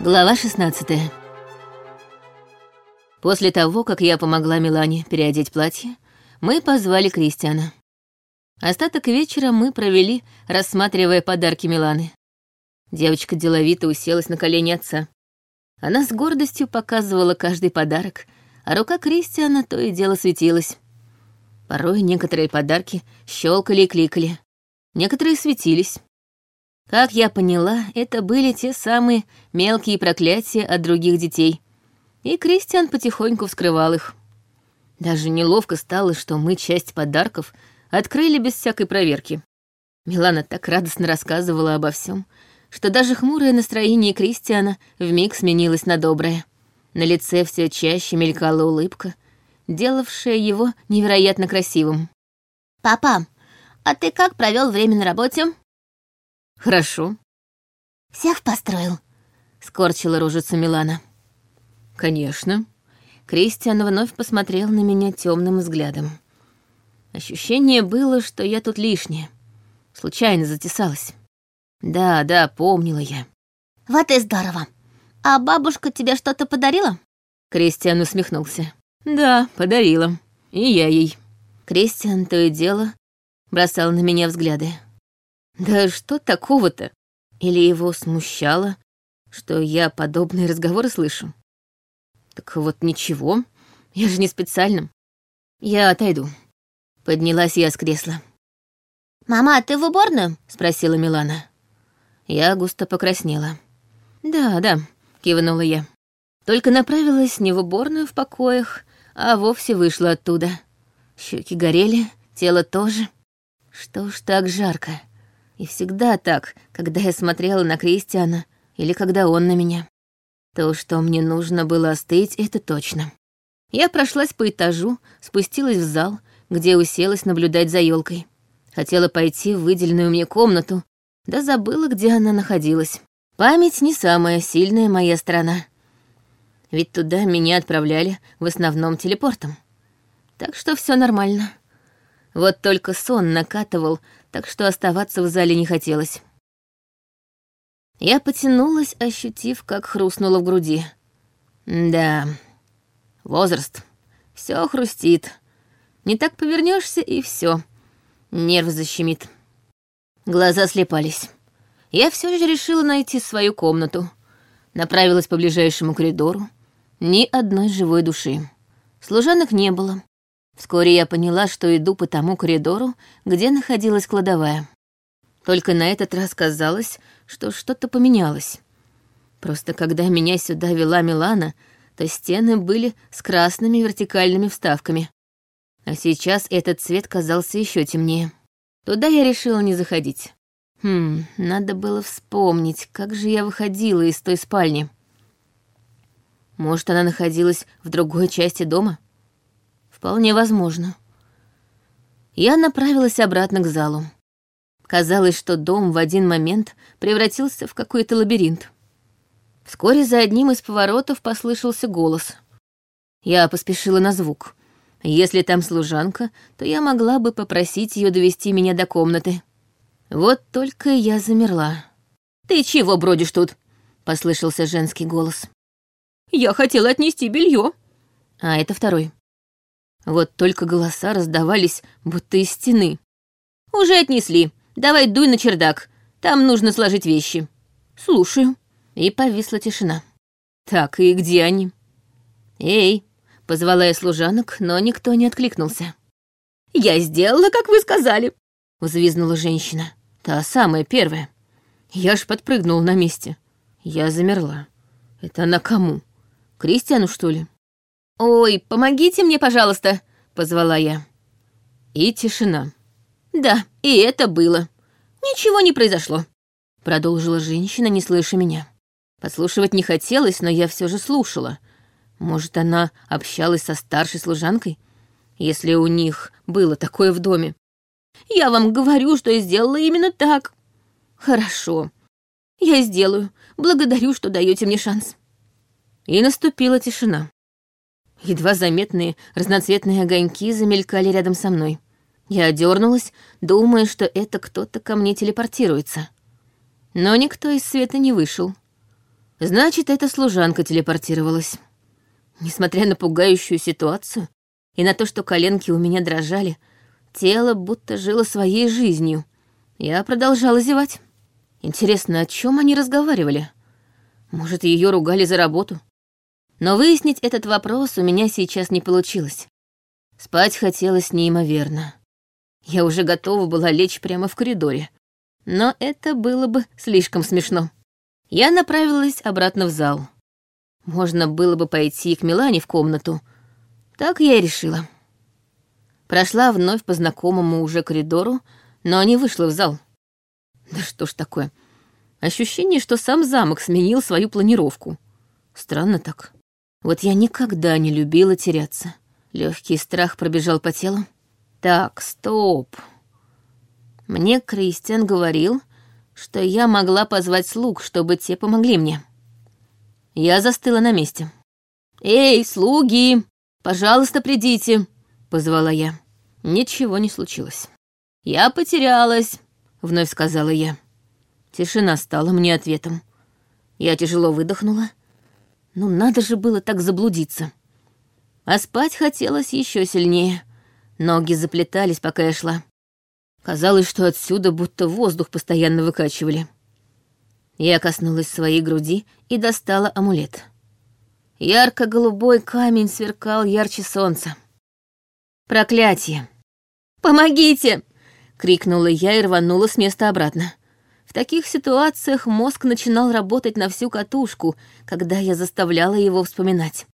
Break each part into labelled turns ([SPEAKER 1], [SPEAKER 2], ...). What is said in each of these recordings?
[SPEAKER 1] Глава 16 После того, как я помогла Милане переодеть платье, мы позвали Кристиана. Остаток вечера мы провели, рассматривая подарки Миланы. Девочка деловито уселась на колени отца. Она с гордостью показывала каждый подарок, а рука Кристиана то и дело светилась. Порой некоторые подарки щелкали и кликали, некоторые светились. Как я поняла, это были те самые мелкие проклятия от других детей. И Кристиан потихоньку вскрывал их. Даже неловко стало, что мы часть подарков открыли без всякой проверки. Милана так радостно рассказывала обо всем, что даже хмурое настроение Кристиана вмиг сменилось на доброе. На лице все чаще мелькала улыбка, делавшая его невероятно красивым.
[SPEAKER 2] «Папа, а ты как провел время на работе?»
[SPEAKER 1] «Хорошо».
[SPEAKER 2] «Всех построил?»
[SPEAKER 1] — скорчила рожицу Милана. «Конечно». Кристиан вновь посмотрел на меня темным взглядом. Ощущение было, что я тут лишняя. Случайно затесалась. Да, да, помнила я.
[SPEAKER 2] «Вот и здорово. А бабушка тебе что-то подарила?»
[SPEAKER 1] Кристиан усмехнулся. «Да, подарила. И я ей». Кристиан то и дело бросал на меня взгляды. Да что такого-то? Или его смущало, что я подобные разговоры слышу? Так вот ничего, я же не специально. Я отойду. Поднялась я с кресла.
[SPEAKER 2] «Мама, ты в уборную?»
[SPEAKER 1] — спросила Милана. Я густо покраснела. «Да, да», — кивнула я. Только направилась не в уборную в покоях, а вовсе вышла оттуда. Щеки горели, тело тоже. Что ж так жарко? И всегда так, когда я смотрела на Кристиана или когда он на меня. То, что мне нужно было остыть, это точно. Я прошлась по этажу, спустилась в зал, где уселась наблюдать за елкой. Хотела пойти в выделенную мне комнату, да забыла, где она находилась. Память не самая сильная моя сторона. Ведь туда меня отправляли в основном телепортом. Так что все нормально. Вот только сон накатывал, так что оставаться в зале не хотелось. Я потянулась, ощутив, как хрустнуло в груди. Да, возраст. Все хрустит. Не так повернешься и все. Нерв защемит. Глаза слепались. Я все же решила найти свою комнату. Направилась по ближайшему коридору. Ни одной живой души. Служанок не было. Вскоре я поняла, что иду по тому коридору, где находилась кладовая. Только на этот раз казалось, что что-то поменялось. Просто когда меня сюда вела Милана, то стены были с красными вертикальными вставками. А сейчас этот цвет казался еще темнее. Туда я решила не заходить. Хм, надо было вспомнить, как же я выходила из той спальни. Может, она находилась в другой части дома? Вполне возможно. Я направилась обратно к залу. Казалось, что дом в один момент превратился в какой-то лабиринт. Вскоре за одним из поворотов послышался голос. Я поспешила на звук. Если там служанка, то я могла бы попросить ее довести меня до комнаты. Вот только я замерла. «Ты чего бродишь тут?» — послышался женский голос. «Я хотела отнести белье. А это второй. Вот только голоса раздавались, будто из стены. «Уже отнесли. Давай дуй на чердак. Там нужно сложить вещи». «Слушаю». И повисла тишина. «Так, и где они?» «Эй!» — позвала я служанок, но никто не откликнулся. «Я сделала, как вы сказали!» — взвизнула женщина. Та самая первая. Я ж подпрыгнула на месте. Я замерла. Это она кому? Кристиану, что ли? «Ой, помогите мне, пожалуйста», — позвала я. И тишина. «Да, и это было. Ничего не произошло», — продолжила женщина, не слыша меня. Послушивать не хотелось, но я все же слушала. Может, она общалась со старшей служанкой, если у них было такое в доме. «Я вам говорю, что я сделала именно так». «Хорошо. Я сделаю. Благодарю, что даете мне шанс». И наступила тишина. Едва заметные разноцветные огоньки замелькали рядом со мной. Я дернулась, думая, что это кто-то ко мне телепортируется. Но никто из света не вышел. Значит, эта служанка телепортировалась. Несмотря на пугающую ситуацию и на то, что коленки у меня дрожали, тело будто жило своей жизнью. Я продолжала зевать. Интересно, о чем они разговаривали? Может, ее ругали за работу? Но выяснить этот вопрос у меня сейчас не получилось. Спать хотелось неимоверно. Я уже готова была лечь прямо в коридоре. Но это было бы слишком смешно. Я направилась обратно в зал. Можно было бы пойти к Милане в комнату. Так я и решила. Прошла вновь по знакомому уже коридору, но не вышла в зал. Да что ж такое? Ощущение, что сам замок сменил свою планировку. Странно так. Вот я никогда не любила теряться. Легкий страх пробежал по телу. Так, стоп. Мне Кристиан говорил, что я могла позвать слуг, чтобы те помогли мне. Я застыла на месте. «Эй, слуги, пожалуйста, придите!» — позвала я. Ничего не случилось. «Я потерялась», — вновь сказала я. Тишина стала мне ответом. Я тяжело выдохнула. Ну, надо же было так заблудиться. А спать хотелось еще сильнее. Ноги заплетались, пока я шла. Казалось, что отсюда будто воздух постоянно выкачивали. Я коснулась своей груди и достала амулет. Ярко-голубой камень сверкал ярче солнца. Проклятие! «Помогите!» — крикнула я и рванула с места обратно. В таких ситуациях мозг начинал работать на всю катушку, когда я заставляла его вспоминать.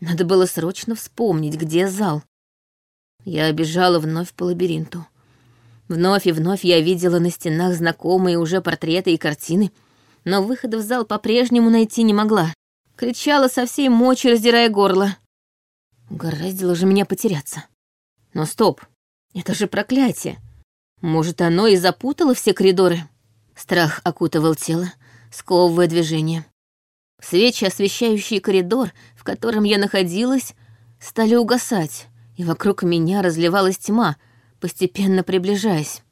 [SPEAKER 1] Надо было срочно вспомнить, где зал. Я бежала вновь по лабиринту. Вновь и вновь я видела на стенах знакомые уже портреты и картины, но выхода в зал по-прежнему найти не могла. Кричала со всей мочи, раздирая горло. Угораздило же меня потеряться. Но стоп, это же проклятие. Может, оно и запутало все коридоры? Страх окутывал тело, сковывая движение. Свечи, освещающие коридор, в котором я находилась, стали угасать, и вокруг меня разливалась тьма, постепенно приближаясь.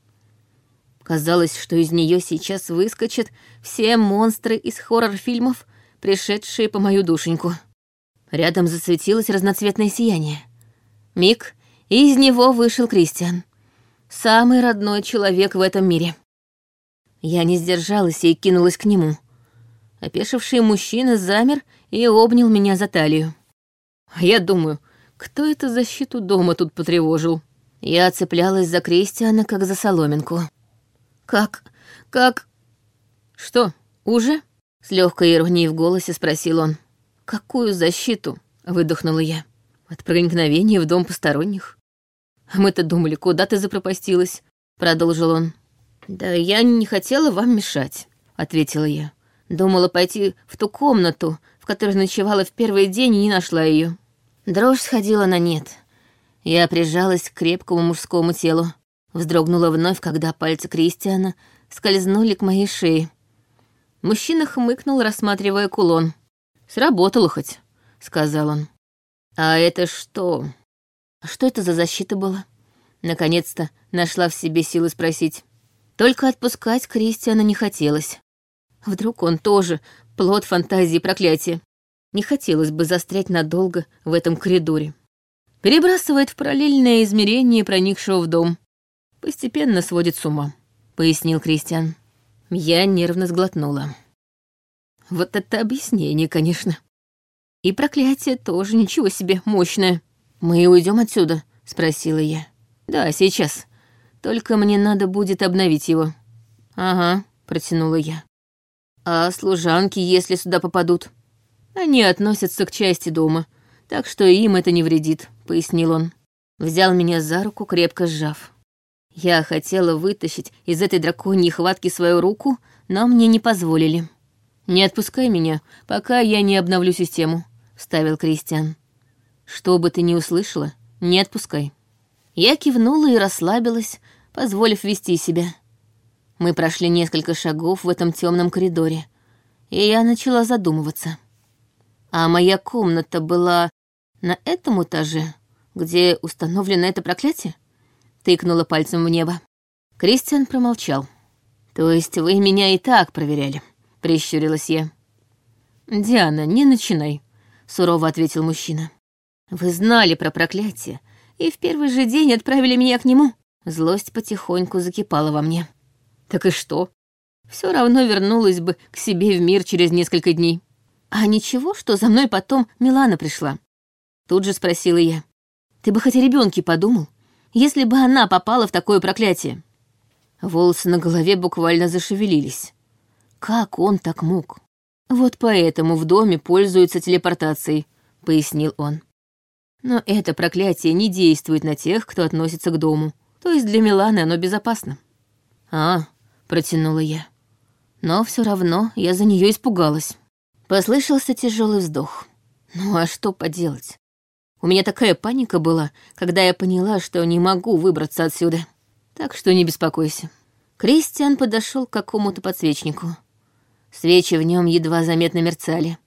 [SPEAKER 1] Казалось, что из нее сейчас выскочат все монстры из хоррор-фильмов, пришедшие по мою душеньку. Рядом засветилось разноцветное сияние. Миг, и из него вышел Кристиан. Самый родной человек в этом мире. Я не сдержалась и кинулась к нему. Опешивший мужчина замер и обнял меня за талию. А я думаю, кто это защиту дома тут потревожил? Я цеплялась за Кристиана, как за соломинку. «Как? Как?» «Что, уже?» — с легкой иронией в голосе спросил он. «Какую защиту?» — выдохнула я. «От проникновения в дом посторонних?» «А мы-то думали, куда ты запропастилась?» — продолжил он. «Да я не хотела вам мешать», — ответила я. Думала пойти в ту комнату, в которой ночевала в первый день и не нашла ее. Дрожь сходила на нет. Я прижалась к крепкому мужскому телу. Вздрогнула вновь, когда пальцы Кристиана скользнули к моей шее. Мужчина хмыкнул, рассматривая кулон. «Сработало хоть», — сказал он. «А это что?» «Что это за защита была?» Наконец-то нашла в себе силы спросить. Только отпускать Кристиана не хотелось. Вдруг он тоже плод фантазии проклятия. Не хотелось бы застрять надолго в этом коридоре. Перебрасывает в параллельное измерение проникшего в дом. Постепенно сводит с ума, пояснил Кристиан. Я нервно сглотнула. Вот это объяснение, конечно. И проклятие тоже ничего себе мощное. Мы уйдем отсюда? спросила я. Да, сейчас. Только мне надо будет обновить его». «Ага», — протянула я. «А служанки, если сюда попадут?» «Они относятся к части дома, так что им это не вредит», — пояснил он. Взял меня за руку, крепко сжав. Я хотела вытащить из этой драконьей хватки свою руку, но мне не позволили. «Не отпускай меня, пока я не обновлю систему», — вставил Кристиан. «Что бы ты ни услышала, не отпускай». Я кивнула и расслабилась, позволив вести себя. Мы прошли несколько шагов в этом темном коридоре, и я начала задумываться. А моя комната была на этом этаже, где установлено это проклятие? Тыкнула пальцем в небо. Кристиан промолчал. «То есть вы меня и так проверяли?» — прищурилась я. «Диана, не начинай», — сурово ответил мужчина. «Вы знали про проклятие и в первый же день отправили меня к нему». Злость потихоньку закипала во мне. «Так и что? Все равно вернулась бы к себе в мир через несколько дней. А ничего, что за мной потом Милана пришла?» Тут же спросила я. «Ты бы хоть о ребенке подумал, если бы она попала в такое проклятие?» Волосы на голове буквально зашевелились. Как он так мог? Вот поэтому в доме пользуются телепортацией, пояснил он. Но это проклятие не действует на тех, кто относится к дому. То есть для Миланы оно безопасно. А, протянула я. Но все равно я за нее испугалась. Послышался тяжелый вздох. Ну а что поделать? У меня такая паника была, когда я поняла, что не могу выбраться отсюда. Так что не беспокойся. Кристиан подошел к какому-то подсвечнику. Свечи в нем едва заметно мерцали.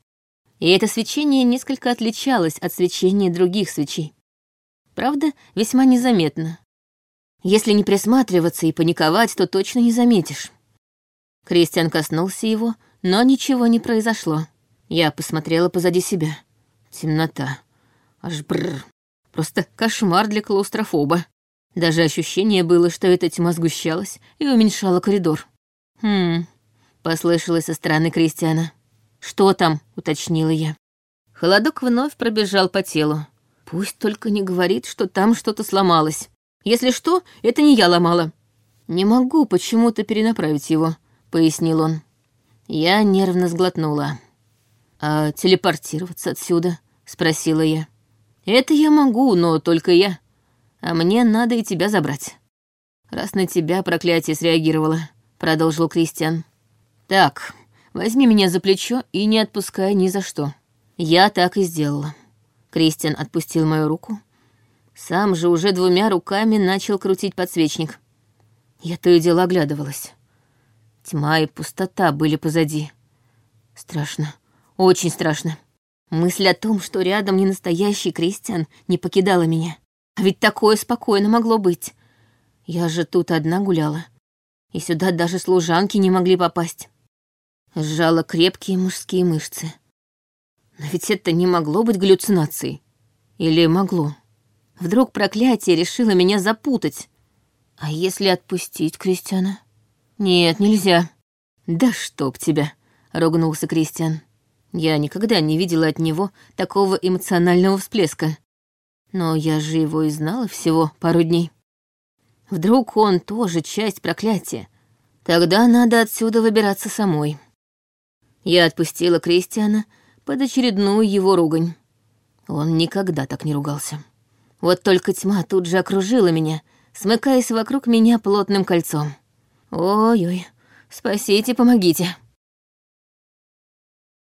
[SPEAKER 1] И это свечение несколько отличалось от свечения других свечей. Правда, весьма незаметно. Если не присматриваться и паниковать, то точно не заметишь. Кристиан коснулся его, но ничего не произошло. Я посмотрела позади себя. Темнота. Аж бррр. Просто кошмар для клаустрофоба. Даже ощущение было, что эта тьма сгущалась и уменьшала коридор. «Хм, послышалось со стороны Кристиана. «Что там?» — уточнила я. Холодок вновь пробежал по телу. Пусть только не говорит, что там что-то сломалось. Если что, это не я ломала. Не могу почему-то перенаправить его, пояснил он. Я нервно сглотнула. А телепортироваться отсюда? спросила я. Это я могу, но только я. А мне надо и тебя забрать. Раз на тебя проклятие среагировало, продолжил Кристиан. «Так, возьми меня за плечо и не отпускай ни за что». Я так и сделала. Кристиан отпустил мою руку. Сам же уже двумя руками начал крутить подсвечник. Я то и дело оглядывалась. Тьма и пустота были позади. Страшно, очень страшно. Мысль о том, что рядом не настоящий Кристиан, не покидала меня. А ведь такое спокойно могло быть. Я же тут одна гуляла. И сюда даже служанки не могли попасть сжала крепкие мужские мышцы. Но ведь это не могло быть галлюцинацией. Или могло? Вдруг проклятие решило меня запутать. А если отпустить Кристиана? Нет, нельзя. Да чтоб тебя, ругнулся Кристиан. Я никогда не видела от него такого эмоционального всплеска. Но я же его и знала всего пару дней. Вдруг он тоже часть проклятия. Тогда надо отсюда выбираться самой. Я отпустила Кристиана под очередную его ругань. Он никогда так не ругался. Вот только тьма тут же окружила меня, смыкаясь вокруг меня плотным кольцом. Ой-ой, спасите, помогите.